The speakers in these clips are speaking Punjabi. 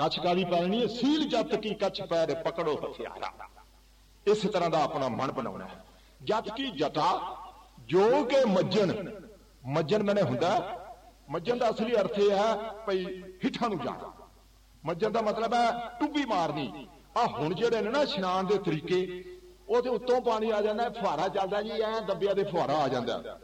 ਕੱਛ ਕਾਦੀ ਪਾਣੀ ਹੈ, ਸੀਲ ਜੱਤ ਕੀ ਕੱਛ ਪੈਰ ਪਕੜੋ ਹਥਿਆਰਾ। ਇਸ ਤਰ੍ਹਾਂ ਦਾ ਆਪਣਾ ਮਨ ਬਣਾਉਣਾ ਹੈ। ਜੱਤ ਕੀ ਜਟਾ, ਜੋ ਕਿ ਮੱਜਣ। ਮੱਜਣ ਮੈਨੇ ਹੁੰਦਾ ਮੱਜਣ ਦਾ ਅਸਲੀ ਅਰਥ ਇਹ ਹੈ ਭਈ ਹਿੱਠਾਂ ਨੂੰ ਜਾਣਾ। ਮੱਜਣ ਦਾ ਮਤਲਬ ਹੈ ਟੁੱਬੀ ਮਾਰਨੀ। ਆ ਹੁਣ ਜਿਹੜੇ ਨੇ ਨਾ ਇਸ਼ਨਾਨ ਦੇ ਤਰੀਕੇ, ਉਹਦੇ ਉੱਤੋਂ ਪਾਣੀ ਆ ਜਾਂਦਾ ਫੁਹਾਰਾ ਚੱਲਦਾ ਜੀ, ਐ ਦੱਬਿਆ ਦੇ ਫੁਹਾਰਾ ਆ ਜਾਂਦਾ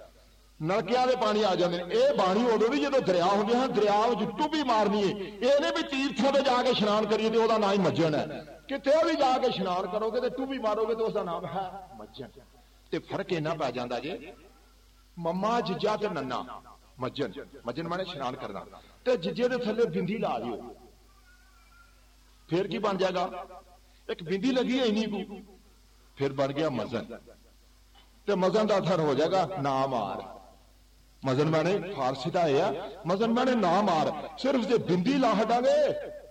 ਨਲਕਿਆਂ ਦੇ ਪਾਣੀ ਆ ਜਾਂਦੇ ਨੇ। ਇਹ ਬਾਣੀ ਉਦੋਂ ਵੀ ਜਦੋਂ ਦਰਿਆ ਹੁੰਦੇ ਹਨ, ਦਰਿਆ ਵਿੱਚ ਟੁੱਬੀ ਮਾਰਨੀ ਏ। ਇਹ ਨਹੀਂ ਵੀ ਤੀਰਥਾਂ ਤੇ ਜਾ ਕੇ ਇਸ਼ਨਾਨ ਕਰੀਏ ਤੇ ਉਹਦਾ ਨਾਂ ਹੀ ਮੱਜਣ ਹੈ। ਕਿਤੇ ਵੀ ਜਾ ਕੇ ਇਸ਼ਨਾਨ ਕਰੋਗੇ ਤੇ ਟੁੱਬੀ ਮਾਰੋਗੇ ਤੇ ਉਸ ਦਾ ਨਾਮ ਹੈ ਮੱਜਣ ਤੇ ਫ਼ਰਕ ਇਹਨਾਂ ਪੈ ਜਾਂਦਾ ਜੇ, ਮੰਮਾ ਜਿੱਜਾ ਤੇ ਨੰਨਾ ਮੱਜਣ ਮੱਜਣ ਮਾਨੇ ਇਸ਼ਨਾਨ ਕਰਨਾ। ਤੇ ਜਿੱਜੇ ਦੇ ਥੱਲੇ ਬਿੰਦੀ ਲਾ ਦਿਓ। ਫਿਰ ਕੀ ਬਣ ਜਾਏਗਾ? ਇੱਕ ਬਿੰਦੀ ਲੱਗੀ ਹੈ ਇਨੀ ਕੋ, ਫਿਰ ਬਣ ਗਿਆ ਮਜ਼ਨ ਤੇ ਮਜ਼ਨ ਦਾ ਅਥਰ ਹੋ ਜਾਏਗਾ ਨਾਮ ਆਰ। ਮਜ਼ਨ ਮਾਨੇ ਫਾਰਸੀ ਦਾ ਆਇਆ ਮਜ਼ਨ ਮਾਨੇ ਨਾ ਮਾਰ, ਸਿਰਫ ਜੇ ਬਿੰਦੀ ਲਾ ਹਟਾਂਗੇ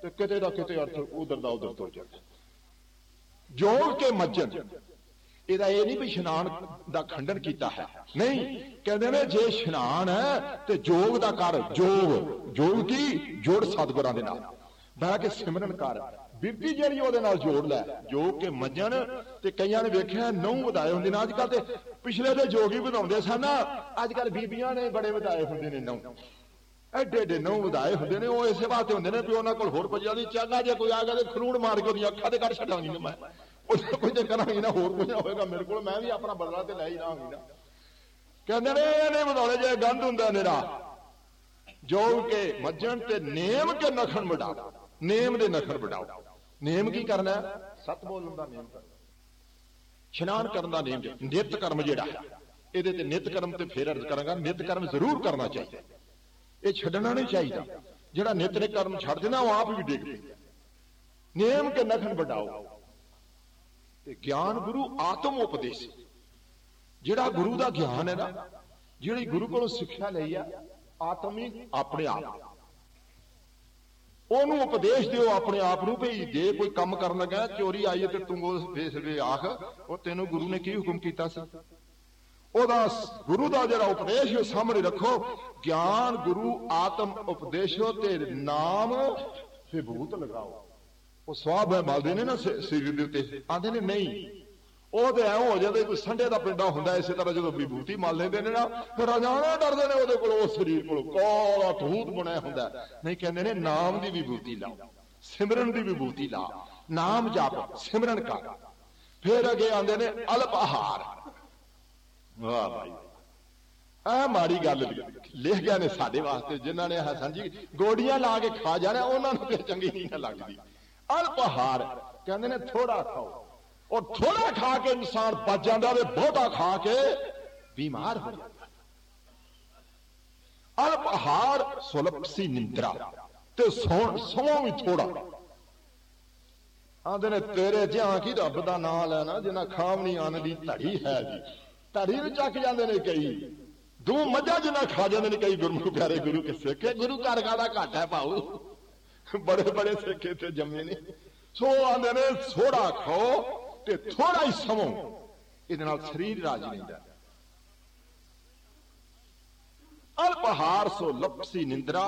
ਤੇ ਕਿਤੇ ਦਾ ਕਿਤੇ ਅਰਥ ਉਧਰ ਦਾ ਉਧਰ ਤੁਰ ਜਾਏਗਾ ਜੋੜ ਕੇ ਮੱਜਨ ਇਹਦਾ ਇਹ ਨਹੀਂ ਵੀ ਇਸ਼ਨਾਨ ਦਾ ਖੰਡਨ ਕੀਤਾ ਹੈ। ਨਹੀਂ, ਕਹਿੰਦੇ ਨੇ ਜੇ ਇਸ਼ਨਾਨ ਹੈ ਤੇ ਜੋਗ ਦਾ ਕਰ, ਜੋਗ ਜੋਗ ਕੀ? ਜੋੜ ਸਤਗੁਰਾਂ ਦੇ ਨਾਲ। ਬਹਿ ਕੇ ਸਿਮਰਨ ਕਰ ਬਿਰਤੀ ਜਿਹੜੀ ਉਹਦੇ ਨਾਲ ਜੋੜ ਲੈ ਜੋਗ ਕੇ ਮੱਝਣ ਤੇ ਕਈਆਂ ਨੇ ਵੇਖਿਆ ਨੌ ਵਧਾਏ ਹੁੰਦੇ ਨੇ। ਅੱਜ ਕੱਲ ਤੇ ਪਿਛਲੇ ਦੇ ਜੋਗੀ ਵਧਾਉਂਦੇ ਸਨ ਅੱਜ ਕੱਲ ਬੀਬੀਆਂ ਨੇ ਬੜੇ ਵਧਾਏ ਹੁੰਦੇ ਨੇ ਨੌ ਐਡੇ ਐਡੇ ਨੌ ਵਧਾਏ ਹੁੰਦੇ ਨੇ, ਉਹ ਇਸੇ ਵਾਸਤੇ ਹੁੰਦੇ ਨੇ ਵੀ ਉਹਨਾਂ ਕੋਲ ਹੋਰ ਪਜਿਆ ਨਹੀਂ। ਚਾਗਾ ਜੇ ਕੋਈ ਆ ਗਿਆ ਤੇ ਖਰੂੜ ਮਾਰ ਕੇ ਉਹਦੀਆਂ ਅੱਖਾਂ ਤੇ ਕੱਢ ਛੱਡਾਂਗੀ ਨਾ ਮੈਂ। ਉਹ ਕੋਈ ਤੇ ਕਰਾਂਗੀ ਨਾ, ਹੋਰ ਕੁਝ ਨਾ ਹੋਏਗਾ ਮੇਰੇ ਕੋਲ। ਮੈਂ ਵੀ ਆਪਣਾ ਬਦਲਾ ਤੇ ਲੈ ਹੀ ਰਹਾਂਗੀ ਨਾ ਕਹਿੰਦੇ ਨੇ ਇਹਨੇ ਵਧਾਉਣੇ ਜੇ ਗੰਦ ਹੁੰਦਾ ਨੇਰਾ। ਜੋ ਕੇ ਮੱਜਣ ਤੇ ਨੇਮ ਕੇ ਨਖਣ ਵਡਾਓ ਨੇਮ ਦੇ ਨਖਣ ਵਡਾਓ। ਨੇਮ ਕੀ ਕਰਨਾ? ਸਤ ਬੋਲਣ ਦਾ ਨੇਮ ਕਰਨਾ। ਇਸ਼ਨਾਨ ਕਰਨ ਦਾ ਨੇਮ ਨਿਤ ਕਰਮ ਜਿਹੜਾ ਇਹਦੇ ਤੇ ਨਿਤ ਕਰਮ ਤੇ ਫੇਰ ਅਰਜ਼ ਕਰਾਂਗਾ ਨਿਤ ਕਰਮ ਜ਼ਰੂਰ ਕਰਨਾ ਚਾਹੀਦਾ। ਇਹ ਛੱਡਣਾ ਨਹੀਂ ਚਾਹੀਦਾ। ਜਿਹੜਾ ਨਿਤ ਨੇ ਕਰਮ ਛੱਡ ਦੇਣਾ ਉਹ ਆਪ ਵੀ ਡਿੱਗ ਨੇਮ ਕੇ ਨਖਣ ਵਡਾਓ। ਤੇ ਗਿਆਨ ਗੁਰੂ ਆਤਮ ਉਪਦੇਸ਼। ਜਿਹੜਾ ਗੁਰੂ ਦਾ ਗਿਆਨ ਹੈ ਨਾ ਜਿਹੜੀ ਗੁਰੂ ਕੋਲੋਂ ਸਿੱਖਿਆ ਲਈ ਆ ਆਤਮੀ ਆਪਣੇ ਆਪ। ਉਹਨੂੰ ਉਪਦੇਸ਼ ਦਿਓ ਆਪਣੇ ਆਪ ਨੂੰ ਵੀ ਜੇ ਕੋਈ ਕੰਮ ਕਰਨ ਲੱਗਾ, ਚੋਰੀ ਆਈ ਤੇ ਤੂੰ ਉਸ ਫੇਸਲੇ ਆਖ, ਉਹ ਤੈਨੂੰ ਗੁਰੂ ਨੇ ਕੀ ਹੁਕਮ ਕੀਤਾ ਸੀ? ਉਹਦਾ ਗੁਰੂ ਦਾ ਜਿਹੜਾ ਉਪਦੇਸ਼ ਉਹ ਸਾਹਮਣੇ ਰੱਖੋ। ਗਿਆਨ, ਗੁਰੂ, ਆਤਮ ਉਪਦੇਸ਼ੋ ਤੇ ਨਾਮ ਵਿਭੂਤ ਲਗਾਓ। ਉਹ ਸਵਾਬ ਹੈ, ਮਲਦੇ ਨੇ ਨਾ ਸਰੀਰ ਦੇ ਉੱਤੇ। ਆਂਦੇ ਨੇ, ਨਹੀਂ। ਉਹ ਤੇ ਐ ਹੋ ਜਾਂਦਾ ਕੋਈ ਸੰਡੇ ਦਾ ਪਿੰਡਾ ਹੁੰਦਾ ਇਸੇ ਤਰ੍ਹਾਂ ਜਦੋਂ ਵਿਭੂਤੀ ਮੰਨ ਲੈਂਦੇ ਨੇ ਨਾ, ਫਿਰ ਰਜਾਣਾ ਡਰਦੇ ਨੇ ਉਹਦੇ ਕੋਲ, ਉਹ ਸਰੀਰ ਕੋਲ ਕੋਲਾ ਧੂਤ ਬਣਿਆ ਹੁੰਦਾ। ਨਹੀਂ ਕਹਿੰਦੇ ਨੇ, ਨਾਮ ਦੀ ਵਿਭੂਤੀ ਲਾਓ, ਸਿਮਰਨ ਦੀ ਵਿਭੂਤੀ ਲਾ ਨਾਮ ਜਪ, ਸਿਮਰਨ ਕਰ। ਫਿਰ ਅੱਗੇ ਆਉਂਦੇ ਨੇ ਅਲਪ ਆਹਾਰ। ਵਾਹ ਭਾਈ। ਆ ਮਾੜੀ ਗੱਲ ਲਿਖ ਗਿਆ ਨੇ ਸਾਡੇ ਵਾਸਤੇ, ਜਿਨ੍ਹਾਂ ਨੇ ਹਸਨ ਜੀ ਗੋੜੀਆਂ ਲਾ ਕੇ ਖਾ ਜਾਣਾ, ਉਹਨਾਂ ਨੂੰ ਤੇ ਚੰਗੀ ਨਹੀਂ ਨਾ ਲੱਗਦੀ ਅਲਪਹਾਰ ਕਹਿੰਦੇ ਨੇ ਥੋੜਾ ਖਾਓ। ਔਰ ਥੋੜਾ ਖਾ ਕੇ ਇਨਸਾਨ ਬਚ ਜਾਂਦਾ ਤੇ ਬਹੁਤਾ ਖਾ ਕੇ ਬਿਮਾਰ ਹੋ ਜਾਂਦਾ। ਅਲਪਹਾਰ ਸੁਲਪਸੀ ਨਿੰਦਰਾ ਤੇ ਸੌਣ ਸੌਂ ਵੀ ਥੋੜਾ। ਆਂਦੇ ਨੇ, ਤੇਰੇ ਜਿਹਾਂ ਕੀ ਰੱਬ ਦਾ ਨਾਮ ਲੈਣਾ ਜਿਨਾ ਖਾਵਣੀ ਆਨ ਦੀ ਧੜੀ ਹੈ ਜੀ। ਧੜੀ ਨੂੰ ਚੱਕ ਜਾਂਦੇ ਨੇ ਕਈ। ਦੋ ਮੱਝਾਂ ਜਿਨਾ ਖਾ ਜਾਂਦੇ ਨੇ ਕਈ, ਗੁਰਮੁਖ ਪਿਆਰੇ ਗੁਰੂ ਕੇ ਸਿੱਖੇ। ਗੁਰੂ ਘਰ ਦਾ ਘਾਟ ਹੈ ਭਾਉ ਬੜੇ ਬੜੇ ਸਿੱਖੇ ਤੇ ਜੰਮੇ ਨੇ। ਸੋ ਆਂਦੇ ਨੇ ਥੋੜਾ ਖਾਓ ਤੇ ਥੋੜਾ ਹੀ ਸਮੋ ਇਹਦੇ ਨਾਲ ਸਰੀਰ ਰਾਜ ਰਹਿੰਦਾ ਅਲਪਹਾਰ ਸੋ ਲਪਸੀ ਨਿੰਦਰਾ।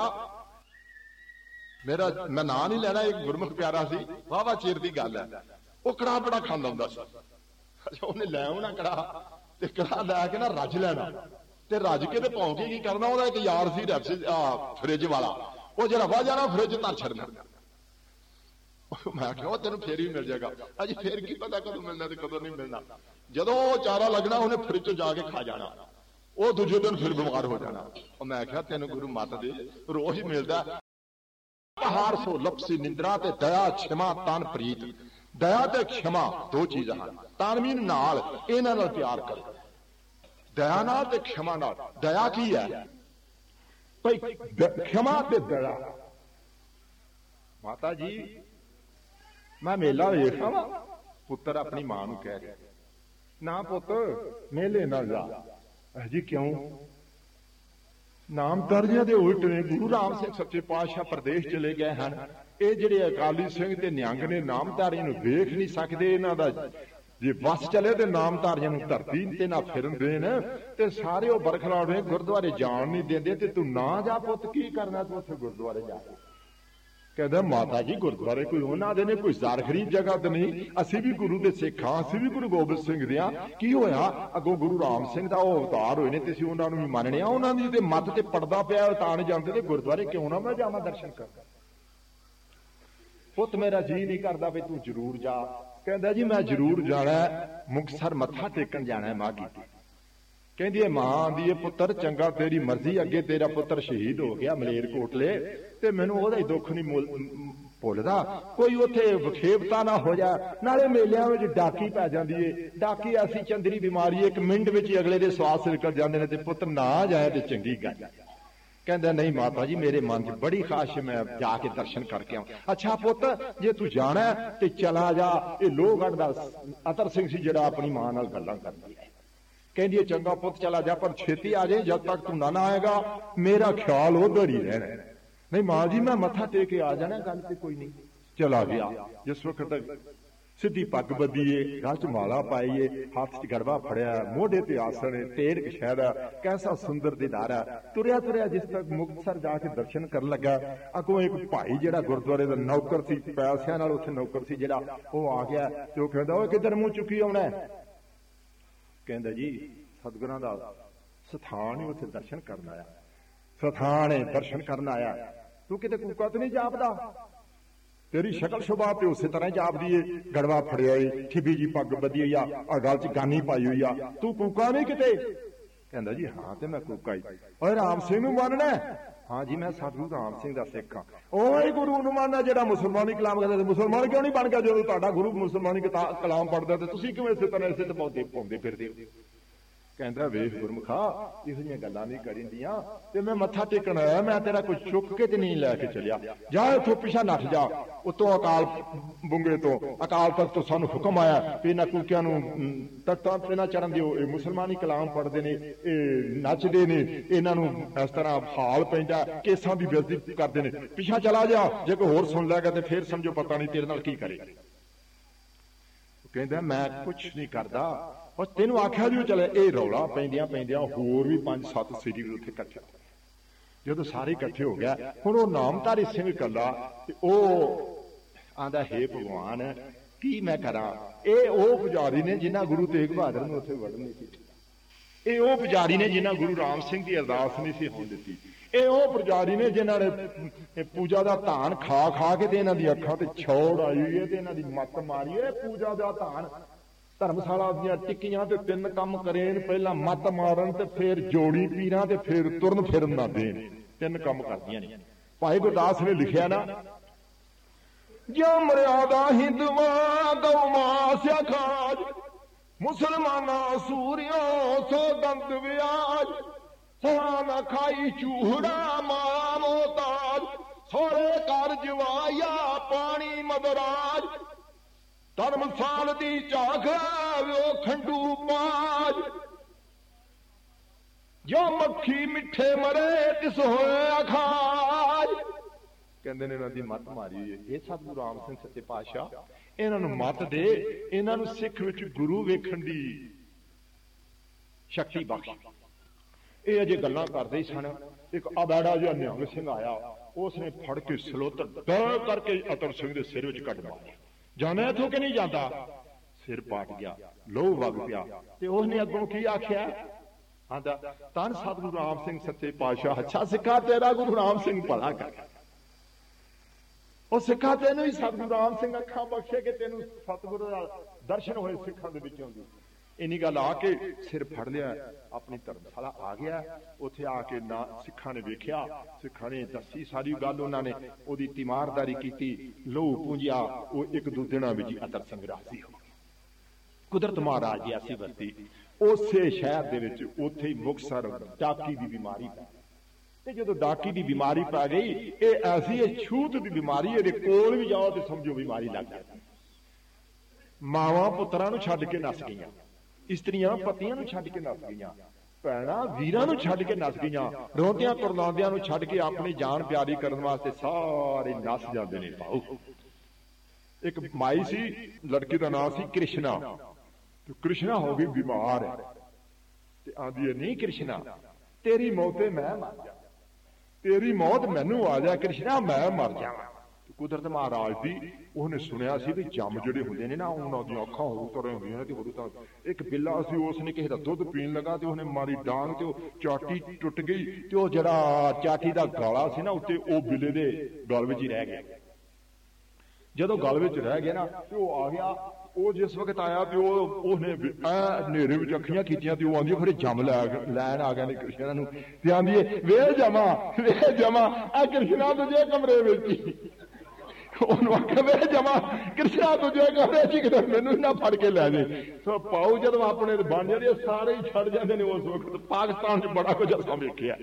ਮੇਰਾ, ਮੈਂ ਨਾਂ ਨਹੀਂ ਲੈਣਾ ਇੱਕ ਗੁਰਮੁਖ ਪਿਆਰਾ ਸੀ। ਵਾਵਾ ਚਿਰ ਦੀ ਗੱਲ ਹੈ। ਉਹ ਕੜਾ ਬੜਾ ਖਾਂਦਾ ਹੁੰਦਾ ਸੀ। ਅੱਛਾ, ਉਹਨੇ ਲੈ ਆਉਣਾ ਕੜਾ ਤੇ ਕੜਾ ਲੈ ਕੇ ਨਾ ਰੱਜ ਲੈਣਾ। ਤੇ ਰੱਜ ਕੇ ਤੇ ਭੌਂ ਕੇ ਕੀ ਕਰਨਾ, ਉਹਦਾ ਇੱਕ ਯਾਰ ਸੀ ਰੈਪਸ ਫ੍ਰਿਜ ਵਾਲਾ। ਉਹ ਜਿਹੜਾ ਵਾ ਜਾਣਾ, ਫ੍ਰਿਜ ਧਰ ਛੱਡਣਾ। ਮੈਂ ਕਿਹਾ ਉਹ ਤੈਨੂੰ ਫੇਰ ਵੀ ਮਿਲ ਜਾਏਗਾ। ਅਜੇ ਫੇਰ ਕੀ ਪਤਾ ਕਦੋਂ ਮਿਲਣਾ ਤੇ ਕਦੋਂ ਨਹੀਂ ਮਿਲਣਾ? ਜਦੋਂ ਉਹ ਚਾਰਾ ਲੱਗਣਾ, ਉਹਨੇ ਫਰਿੱਜ ਚੋਂ ਜਾ ਕੇ ਖਾ ਜਾਣਾ। ਉਹ ਦੂਜੇ ਦਿਨ ਫਿਰ ਬਿਮਾਰ ਹੋ ਜਾਣਾ। ਉਹ ਮੈਂ ਕਿਹਾ ਤੈਨੂੰ ਗੁਰੂ ਮੱਤ ਦੇ, ਰੋਜ਼ ਹੀ ਮਿਲਦਾ ਪਹਾੜ ਸੋ ਲਪਸੀ, ਨਿੰਦਰਾ ਤੇ ਦਇਆ, ਛਮਾ, ਤਨ ਪ੍ਰੀਤ। ਦਇਆ ਤੇ ਖਿਮਾ ਦੋ ਚੀਜ਼ਾਂ ਹਨ। ਤਾਨਮੀਨ ਨਾਲ ਇਹਨਾਂ ਨਾਲ ਪਿਆਰ ਕਰੋ। ਦਇਆ ਨਾਲ ਤੇ ਖਿਮਾ ਨਾਲ। ਦਇਆ ਕੀ ਹੈ? ਭਈ ਖਿਮਾ ਤੇ ਦਇਆ। ਮਾਤਾ ਜੀ ਮੈਂ ਮੇਲਾ ਵੇਖਾਂ ਵਾ ਪੁੱਤਰ ਆਪਣੀ ਮਾਂ ਨੂੰ ਕਹਿ ਰਿਹਾ। ਨਾ ਪੁੱਤ ਮੇਲੇ ਨਾ ਜਾ। ਜੀ ਕਿਉਂ? ਨਾਮ ਤਰਜਿਆਂ ਦੇ ਉਲਟ ਨੇ ਗੁਰੂ ਰਾਮ ਸਿੰਘ ਸੱਚੇ ਪਾਤਸ਼ਾਹ ਪ੍ਰਦੇਸ਼ ਚਲੇ ਗਏ ਹਨ। ਇਹ ਜਿਹੜੇ ਅਕਾਲੀ ਸਿੰਘ ਤੇ ਨਿਹੰਗ ਨੇ ਨਾਮਧਾਰੀ ਨੂੰ ਵੇਖ ਨਹੀਂ ਸਕਦੇ ਇਹਨਾਂ ਦਾ। ਜੇ ਵਸ ਚਲੇ ਤੇ ਨਾਮਧਾਰੀਆਂ ਨੂੰ ਧਰਤੀ ਤੇ ਨਾ ਫਿਰਨ ਦੇਣ ਤੇ ਸਾਰੇ ਉਹ ਬਰਖਲਾੜ ਨੇ ਗੁਰਦੁਆਰੇ ਜਾਣ ਨਹੀਂ ਦਿੰਦੇ ਤੇ ਤੂੰ ਨਾ ਜਾ ਪੁੱਤ ਕੀ ਕਰਨਾ ਤੂੰ ਉੱਥੇ ਗੁਰਦੁਆਰੇ ਜਾ ਕੇ? ਕਹਿੰਦਾ ਮਾਤਾ ਜੀ, ਗੁਰਦੁਆਰੇ ਕੋਈ ਉਹਨਾਂ ਦੇ ਨੇ, ਕੋਈ ਜ਼ਾਰਖਰੀ ਜਗ੍ਹਾ ਤੇ ਨਹੀਂ। ਅਸੀਂ ਵੀ ਗੁਰੂ ਦੇ ਸਿੱਖ ਹਾਂ, ਅਸੀਂ ਵੀ ਗੁਰੂ ਗੋਬਿੰਦ ਸਿੰਘ ਦੇ ਆ ਕੀ ਹੋਇਆ? ਅੱਗੋਂ ਗੁਰੂ ਰਾਮ ਸਿੰਘ ਦਾ ਉਹ ਅਵਤਾਰ ਹੋਏ ਨੇ ਤੇ ਅਸੀਂ ਉਹਨਾਂ ਨੂੰ ਵੀ ਮੰਨਣੇ ਆ ਉਹਨਾਂ ਦੀ ਤੇ ਮੱਤ ਤੇ ਪੜਦਾ ਪਿਆ ਤਾਂ ਨਹੀਂ ਜਾਂਦੇ ਤੇ ਗੁਰਦੁਆਰੇ ਕਿਉਂ ਨਾ ਮੈਂ ਜਾਵਾਂ ਦਰਸ਼ਨ ਕਰ ਪੁੱਤ ਮੇਰਾ ਜੀ ਨਹੀਂ ਕਰਦਾ ਵੀ ਤੂੰ ਜ਼ਰੂਰ ਜਾ। ਕਹਿੰਦਾ ਜੀ, ਮੈਂ ਜ਼ਰੂਰ ਜਾਣਾ ਮੁਕਸਰ ਮੱਥਾ ਟੇਕਣ ਜਾਣਾ ਹੈ ਮਾਗੀ ਤੇ। ਕਹਿੰਦੀ ਇਹ ਮਾਂ ਆਂਦੀ ਹੈ, ਪੁੱਤਰ, ਚੰਗਾ, ਤੇਰੀ ਮਰਜ਼ੀ, ਅੱਗੇ ਤੇਰਾ ਪੁੱਤਰ ਸ਼ਹੀਦ ਹੋ ਗਿਆ ਮਲੇਰ ਕੋਟਲੇ। ਤੇ ਮੈਨੂੰ ਉਹਦਾ ਹੀ ਦੁੱਖ ਨਹੀਂ ਭੁੱਲਦਾ। ਕੋਈ ਉੱਥੇ ਵਿਖੇਪਤਾ ਨਾ ਹੋ ਜਾ ਨਾਲੇ ਮੇਲਿਆਂ ਵਿੱਚ ਡਾਕੀ ਪੈ ਜਾਂਦੀ ਏ। ਡਾਕੀ ਐਸੀ ਚੰਦਰੀ ਬਿਮਾਰੀ ਇੱਕ ਮਿੰਟ ਵਿੱਚ ਹੀ ਅਗਲੇ ਦੇ ਸਵਾਸ ਨਿਕਲ ਜਾਂਦੇ ਨੇ ਤੇ ਪੁੱਤ ਨਾ ਜਾਏ ਤੇ ਚੰਗੀ ਗੱਲ ਕਹਿੰਦਾ, ਨਹੀਂ ਮਾਤਾ ਜੀ, ਮੇਰੇ ਮਨ 'ਚ ਬੜੀ ਖਾਸ਼ ਮੈਂ ਜਾ ਕੇ ਦਰਸ਼ਨ ਕਰਕੇ ਆਵਾਂ ਅੱਛਾ ਪੁੱਤ, ਜੇ ਤੂੰ ਜਾਣਾ ਤੇ ਚਲਾ ਜਾ। ਇਹ ਲੋਹਗੜ ਦਾ ਅਤਰ ਸਿੰਘ ਸੀ ਜਿਹੜਾ ਆਪਣੀ ਮਾਂ ਨਾਲ ਗੱਲਾਂ ਕਰਦਾ ਹੈ ਕਹਿੰਦੀ, ਚੰਗਾ ਪੁੱਤ, ਚਲਾ ਜਾ, ਪਰ ਛੇਤੀ ਆ ਜਾਏ ਜਦ ਤੱਕ ਤੂੰ ਨਾ ਨਾ ਆਏਗਾ, ਮੇਰਾ ਖਿਆਲ ਉਧਰ ਹੀ ਰਹਿਣਾ ਨਹੀਂ, ਮਾਂ ਜੀ, ਮੈਂ ਮੱਥਾ ਟੇਕ ਕੇ ਆ ਜਾਣਾ, ਗੱਲ ਤੇ ਕੋਈ ਨਹੀਂ। ਚਲਾ ਗਿਆ, ਜਿਸ ਵਕਤ ਸਿੱਧੀ ਪੱਗ ਬੱਧੀਏ ਗਲ 'ਚ ਮਾਲਾ ਪਾਈਏ, ਹੱਥ 'ਚ ਗੜਵਾ ਫੜਿਆ, ਮੋਢੇ ਤੇ ਆਸਣ ਤੇੜ ਕਸ਼ਹਿਰਾ ਕੈਸਾ ਸੁੰਦਰ ਦਿਦਾਰਾ। ਤੁਰਿਆ ਤੁਰਿਆ ਜਿਸ ਤੱਕ ਮੁਕਤਸਰ ਜਾ ਕੇ ਦਰਸ਼ਨ ਕਰਨ ਲੱਗਾ, ਅਗੋਂ ਇੱਕ ਭਾਈ ਜਿਹੜਾ ਗੁਰਦੁਆਰੇ ਦਾ ਨੌਕਰ ਸੀ, ਪੈਸਿਆਂ ਨਾਲ ਉੱਥੇ ਨੌਕਰ ਸੀ, ਜਿਹੜਾ ਉਹ ਆ ਗਿਆ ਤੇ ਉਹ ਕਹਿੰਦਾ, ਓਏ, ਕਿੱਧਰ ਮੂੰਹ ਚੁੱਕੀ ਆਉਣਾ ਕਹਿੰਦਾ ਜੀ, ਸਤਗੁਰਾਂ ਦਾ ਸਥਾਨ ਹੀ ਉੱਥੇ ਦਰਸ਼ਨ ਕਰਨ ਆਇਆ। ਸਥਾਨ ਹੈ, ਦਰਸ਼ਨ ਕਰਨ ਆਇਆ। ਤੂੰ ਕਿਤੇ ਕੂਕਾ ਤੇ ਨਹੀਂ ਜਾਪਦਾ? ਤੇਰੀ ਸ਼ਕਲ ਸ਼ੁਭਾ ਤੇ ਉਸੇ ਤਰ੍ਹਾਂ ਜਾਪਦੀ ਏ। ਗੜਵਾ ਫੜਿਆ ਏ, ਠਿੱਬੀ ਜੀ ਪੱਗ ਬੱਧੀ ਹੋਈ ਆ ਆ ਗਲ 'ਚ ਗਾਨੀ ਪਾਈ ਹੋਈ ਆ। ਤੂੰ ਕੂਕਾ ਨਹੀਂ ਕਿਤੇ? ਕਹਿੰਦਾ ਜੀ, ਹਾਂ ਤੇ ਮੈਂ ਕੂਕਾ ਹੀ ਓਏ ਰਾਮ ਸਿੰਘ ਨੂੰ ਮੰਨਣਾ ਹਾਂ ਜੀ, ਮੈਂ ਸਤਿਗੁਰੂ ਰਾਮ ਸਿੰਘ ਦਾ ਸਿੱਖ ਹਾਂ। ਉਹ ਹੀ ਗੁਰੂ ਨੂੰ ਮੰਨਦਾ ਜਿਹੜਾ ਮੁਸਲਮਾਨੀ ਕਲਾਮ ਕਰਦਾ ਤੇ ਮੁਸਲਮਾਨ ਕਿਉਂ ਨਹੀਂ ਬਣ ਗਿਆ ਜਦੋਂ ਤੁਹਾਡਾ ਗੁਰੂ ਮੁਸਲਮਾਨੀ ਕਲਾਮ ਪੜਦਾ ਤੇ ਤੁਸੀਂ ਕਿਵੇਂ ਇਸੇ ਤਰ੍ਹਾਂ ਇਸੇ ਤੇ ਪਾਉਂਦੇ ਪਾਉਂਦੇ ਫਿਰਦੇ ਹੋ? ਕਹਿੰਦਾ ਵੇਖ ਗੁਰਮਖਾ ਇਹੋ ਜਿਹੀਆਂ ਗੱਲਾਂ ਨਹੀਂ ਕਰਿੰਦੀਆਂ ਤੇ ਮੈਂ ਮੱਥਾ ਟੇਕਣ ਆਇਆ, ਮੈਂ ਤੇਰਾ ਕੁਝ ਚੁੱਕ ਕੇ ਤੇ ਨਹੀਂ ਲੈ ਕੇ ਚੱਲਿਆ। ਜਾ ਇੱਥੋਂ ਪਿਛਾ ਨੱਠ ਜਾ, ਉਤੋਂ ਅਕਾਲ ਬੁੰਗੇ ਤੋਂ, ਅਕਾਲ ਤਖਤ ਤੋਂ ਸਾਨੂੰ ਹੁਕਮ ਆਇਆ ਵੀ ਇਹਨਾਂ ਕੁਕਿਆਂ ਨੂੰ ਤਖਤਾਂ ਤੇ ਨਾ ਚੜਨ ਦਿਓ। ਇਹ ਮੁਸਲਮਾਨੀ ਕਲਾਮ ਪੜ੍ਹਦੇ ਨੇ, ਇਹ ਨੱਚਦੇ ਨੇ, ਇਹਨਾਂ ਨੂੰ ਇਸ ਤਰ੍ਹਾਂ ਹਾਲ ਪੈਂਦਾ, ਕੇਸਾਂ ਦੀ ਬੇਇੱਜ਼ਤੀ ਕਰਦੇ ਨੇ। ਪਿਛਾ ਚਲਾ ਜਾ, ਜੇ ਕੋਈ ਹੋਰ ਸੁਣ ਲੈਗਾ ਤੇ ਫੇਰ ਸਮਝੋ ਪਤਾ ਨਹੀਂ ਤੇਰੇ ਨਾਲ ਕੀ ਕਰੇ। ਕਹਿੰਦਾ, ਮੈਂ ਕੁਝ ਨਹੀਂ ਕਰਦਾ। ਉਹ ਤੈਨੂੰ ਆਖਿਆ ਜੀ ਚਲੇ ਇਹ ਰੌਲਾ ਪੈਂਦੀਆਂ ਪੈਂਦੀਆਂ ਹੋਰ ਵੀ 5-7 ਸਿਟੀ ਉੱਥੇ ਇਕੱਠੇ ਜਦੋਂ ਸਾਰੇ ਇਕੱਠੇ ਹੋ ਗਿਆ, ਹੁਣ ਉਹ ਨਾਮਧਾਰੀ ਸਿੰਘ ਕੱਲਾ ਤੇ ਉਹ ਆਂਦਾ, ਹੈ ਭਗਵਾਨ, ਕੀ ਮੈਂ ਕਰਾਂ? ਇਹ ਉਹ ਪੁਜਾਰੀ ਨੇ ਜਿਨ੍ਹਾਂ ਗੁਰੂ ਤੇਗ ਬਹਾਦਰ ਨੂੰ ਉੱਥੇ ਵੜਨੇ ਸੀ ਇਹ ਉਹ ਪੁਜਾਰੀ ਨੇ ਜਿਨ੍ਹਾਂ ਗੁਰੂ ਰਾਮ ਸਿੰਘ ਦੀ ਅਰਦਾਸ ਨਹੀਂ ਸੀ ਹੋਣ ਦਿੱਤੀ। ਇਹ ਉਹ ਪੁਜਾਰੀ ਨੇ ਜਿਨ੍ਹਾਂ ਨੇ ਪੂਜਾ ਦਾ ਧਾਨ ਖਾ ਖਾ ਕੇ ਤੇ ਇਹਨਾਂ ਦੀ ਅੱਖਾਂ ਤੇ ਛੋੜ ਆਈ ਹੈ ਤੇ ਇਹਨਾਂ ਦੀ ਮੱਤ ਮਾਰੀ ਹੈ, ਪੂਜਾ ਦਾ ਧਾਨ ਧਰਮਸ਼ਾਲਾ ਦੀਆਂ ਟਿੱਕੀਆਂ ਤੇ ਤਿੰਨ ਕੰਮ ਕਰੇਨ, ਪਹਿਲਾਂ ਮੱਤ ਮਾਰਨ ਤੇ ਫਿਰ ਜੋੜੀ ਪੀਰਾਂ ਤੇ ਫਿਰ ਤੁਰਨ ਫਿਰਨ ਨਾ ਦੇਣ। ਤਿੰਨ ਕੰਮ ਕਰਦੀਆਂ ਨੇ। ਭਾਈ ਗੁਰਦਾਸ ਨੇ ਲਿਖਿਆ ਨਾ, ਜੋ ਮਰਿਆਦਾ ਹਿੰਦੂਆਂ ਗਉ ਸਿਆ ਖਾਜ, ਮੁਸਲਮਾਨਾਂ ਸੂਰਿਓ ਸੋ ਦੰਦ ਵਿਆਜ ਸਵਾ ਨਾ ਖਾਈ ਚੂਹੜਾ ਮਾਂ ਮੋਤਾਜ ਸੋਰੇ ਕਰ ਜਵਾਇਆ ਪਾਣੀ ਮਦਰਾਜ ਧਰਮਸਾਲ ਦੀ ਝਾਗ ਵਿਓ ਖੰਡੂ ਪਾਜ। ਜੋ ਮੱਖੀ ਮਿੱਠੇ ਮਰੇ, ਤਿਸ ਹੋਇਆ ਖਾਜ ਕਹਿੰਦੇ ਨੇ ਇਹਨਾਂ ਦੀ ਮੱਤ ਮਾਰੀ ਏ ਇਹ ਸਤਿਗੁਰੂ ਰਾਮ ਸਿੰਘ ਸੱਚੇ ਪਾਤਸ਼ਾਹ, ਇਹਨਾਂ ਨੂੰ ਮੱਤ ਦੇ, ਇਹਨਾਂ ਨੂੰ ਸਿੱਖ ਵਿੱਚ ਗੁਰੂ ਵੇਖਣ ਦੀ ਸ਼ਕਤੀ ਬਖਸ਼। ਇਹ ਅਜੇ ਗੱਲਾਂ ਕਰਦੇ ਸਨ। ਇੱਕ ਅਬੈੜਾ ਜਿਹਾ ਨਿਹੰਗ ਸਿੰਘ ਆਇਆ ਉਸ ਨੇ ਫੜ ਕੇ ਸਲੋਤਰ ਦਰ ਕਰਕੇ ਅਤਰ ਸਿੰਘ ਦੇ ਸਿਰ ਵਿੱਚ ਕੱਢ ਮਾਰਿਆ। ਜਾਣਾ ਇਥੋਂ ਕਿ ਨਹੀਂ ਜਾਂਦਾ? ਸਿਰ ਪਾਟ ਗਿਆ, ਲੋਹ ਵਗ ਪਿਆ। ਤੇ ਉਹਨੇ ਅੱਗੋਂ ਕੀ ਆਖਿਆ? ਆਂਦਾ ਤਨ ਸਤਿਗੁਰੂ ਰਾਮ ਸਿੰਘ ਸੱਚੇ ਪਾਤਸ਼ਾਹ, ਅੱਛਾ ਸਿੱਖਾ ਤੇਰਾ ਗੁਰੂ ਰਾਮ ਸਿੰਘ ਭਲਾ ਕਰ। ਉਹ ਸਿੱਖਾ ਤੈਨੂੰ ਹੀ ਸਤਿਗੁਰੂ ਰਾਮ ਸਿੰਘ ਅੱਖਾਂ ਬਖਸ਼ੇ ਕਿ ਤੈਨੂੰ ਸਤਿਗੁਰੂ ਦਾ ਦਰਸ਼ਨ ਹੋਏ ਸਿੱਖਾਂ ਦੇ ਵਿੱਚੋਂ ਦੀ ਇਨੀ ਗੱਲ ਆ ਕੇ ਸਿਰ ਫੜ ਲਿਆ, ਆਪਣੀ ਧਰਮਸ਼ਾਲਾ ਆ ਗਿਆ, ਉੱਥੇ ਆ ਕੇ ਨਾ ਸਿੱਖਾਂ ਨੇ ਵੇਖਿਆ, ਸਿੱਖਾਂ ਨੇ ਦੱਸੀ ਸਾਰੀ ਗੱਲ ਉਹਨਾਂ ਨੇ, ਉਹਦੀ ਤਿਮਾਰਦਾਰੀ ਕੀਤੀ, ਲੋਹ ਪੂੰਜਿਆ ਉਹ ਇੱਕ ਦੋ ਦਿਨਾਂ ਵਿੱਚ ਹੀ ਅਤਰ ਸੰਗਰਾਸੀ ਹੋ ਕੁਦਰਤ ਮਹਾਰਾਜ ਜੀ ਅਸੀਂ ਵਰਤੀ, ਉਸੇ ਸ਼ਹਿਰ ਦੇ ਵਿੱਚ ਉੱਥੇ ਹੀ ਮੁਕਸਰ ਡਾਕੀ ਦੀ ਬਿਮਾਰੀ ਪੈ ਤੇ ਜਦੋਂ ਡਾਕੀ ਦੀ ਬਿਮਾਰੀ ਪੈ ਗਈ, ਇਹ ਐਸੀ ਹੈ ਛੂਤ ਦੀ ਬਿਮਾਰੀ, ਇਹਦੇ ਕੋਲ ਵੀ ਜਾਓ ਤੇ ਸਮਝੋ ਬਿਮਾਰੀ ਲੱਗ ਜਾਂਦੀ। ਮਾਵਾਂ ਪੁੱਤਰਾਂ ਨੂੰ ਛੱਡ ਕੇ ਨਸ ਗਈਆਂ। ਇਸਤਰੀਆਂ ਪਤੀਆਂ ਨੂੰ ਛੱਡ ਕੇ ਨਸ ਗਈਆਂ। ਭੈਣਾਂ ਵੀਰਾਂ ਨੂੰ ਛੱਡ ਕੇ ਨਸ ਗਈਆਂ। ਰੋਂਦਿਆਂ ਕੁਰਲਾਉਂਦਿਆਂ ਨੂੰ ਛੱਡ ਕੇ ਆਪਣੀ ਜਾਨ ਪਿਆਰੀ ਕਰਨ ਵਾਸਤੇ ਸਾਰੇ ਨੱਸ ਜਾਂਦੇ ਨੇ ਭਾਉ। ਇੱਕ ਮਾਈ ਸੀ, ਲੜਕੀ ਦਾ ਨਾਮ ਸੀ ਕ੍ਰਿਸ਼ਨਾ। ਤੇ ਕ੍ਰਿਸ਼ਨਾ ਹੋ ਗਈ ਬਿਮਾਰ। ਤੇ ਆਂਦੀ ਹੈ, ਨਹੀਂ ਕ੍ਰਿਸ਼ਨਾ, ਤੇਰੀ ਮੌਤ ਮੈਂ ਮਰ ਜਾ। ਤੇਰੀ ਮੌਤ ਮੈਨੂੰ ਆ ਜਾ, ਕ੍ਰਿਸ਼ਨਾ, ਮੈਂ ਮਰ ਜਾਵਾਂ। ਕੁਦਰਤ ਮਹਾਰਾਜ ਦੀ, ਉਹਨੇ ਸੁਣਿਆ ਸੀ ਵੀ ਜੰਮ ਜਿਹੜੇ ਹੁੰਦੇ ਨੇ ਨਾ, ਉਹਨਾਂ ਦੀਆਂ ਅੱਖਾਂ ਹੋਰ ਤਰੇ ਹੁੰਦੀਆਂ ਨੇ ਤੇ ਹੋਰ ਤਾਂ ਇੱਕ ਬਿੱਲਾ ਸੀ, ਉਸ ਨੇ ਕਿਸੇ ਦਾ ਦੁੱਧ ਪੀਣ ਲੱਗਾ ਤੇ ਉਹਨੇ ਮਾਰੀ ਡਾਂਗ ਤੇ ਉਹ ਚਾਟੀ ਟੁੱਟ ਗਈ ਤੇ ਉਹ ਜਿਹੜਾ ਚਾਟੀ ਦਾ ਗਾਲਾ ਸੀ ਨਾ ਉੱਤੇ, ਉਹ ਬਿੱਲੇ ਦੇ ਗਲ ਵਿੱਚ ਹੀ ਰਹਿ ਗਿਆ। ਜਦੋਂ ਗਲ ਵਿੱਚ ਰਹਿ ਗਿਆ ਨਾ, ਤੇ ਉਹ ਆ ਗਿਆ, ਉਹ ਜਿਸ ਵਕਤ ਆਇਆ ਤੇ ਉਹ, ਉਹਨੇ ਐ ਹਨੇਰੇ ਵਿੱਚ ਅੱਖੀਆਂ ਕੀਤੀਆਂ ਤੇ ਉਹ ਆਂਦੀ, ਫਿਰ ਜੰਮ ਲੈ, ਲੈਣ ਆ ਗਿਆ ਨੇ ਕ੍ਰਿਸ਼ਨ ਨੂੰ। ਤੇ ਆਂਦੀ ਵੇ ਜਮਾ ਵੇ ਜਮਾ, ਆ ਕ੍ਰਿਸ਼ਨਾ ਦੂਜੇ ਕਮਰੇ ਵਿੱਚ ਉਹਨੂੰ ਆਖਿਆ ਵੇ ਜਮਾ ਕ੍ਰਿਸ਼ਨਾ ਦੂਜੇ ਕਮਰੇ ਚ ਕਿਤੇ ਮੈਨੂੰ ਨਾ ਫੜ ਕੇ ਲੈ ਜੇ। ਸੋ ਪਾਉ ਜਦੋਂ ਆਪਣੇ ਬਣ ਜਾਂਦੇ ਸਾਰੇ ਹੀ ਛੱਡ ਜਾਂਦੇ ਨੇ ਉਸ ਵਕਤ ਪਾਕਿਸਤਾਨ 'ਚ ਬੜਾ ਕੁਝ ਅਸਾਂ ਵੇਖਿਆ।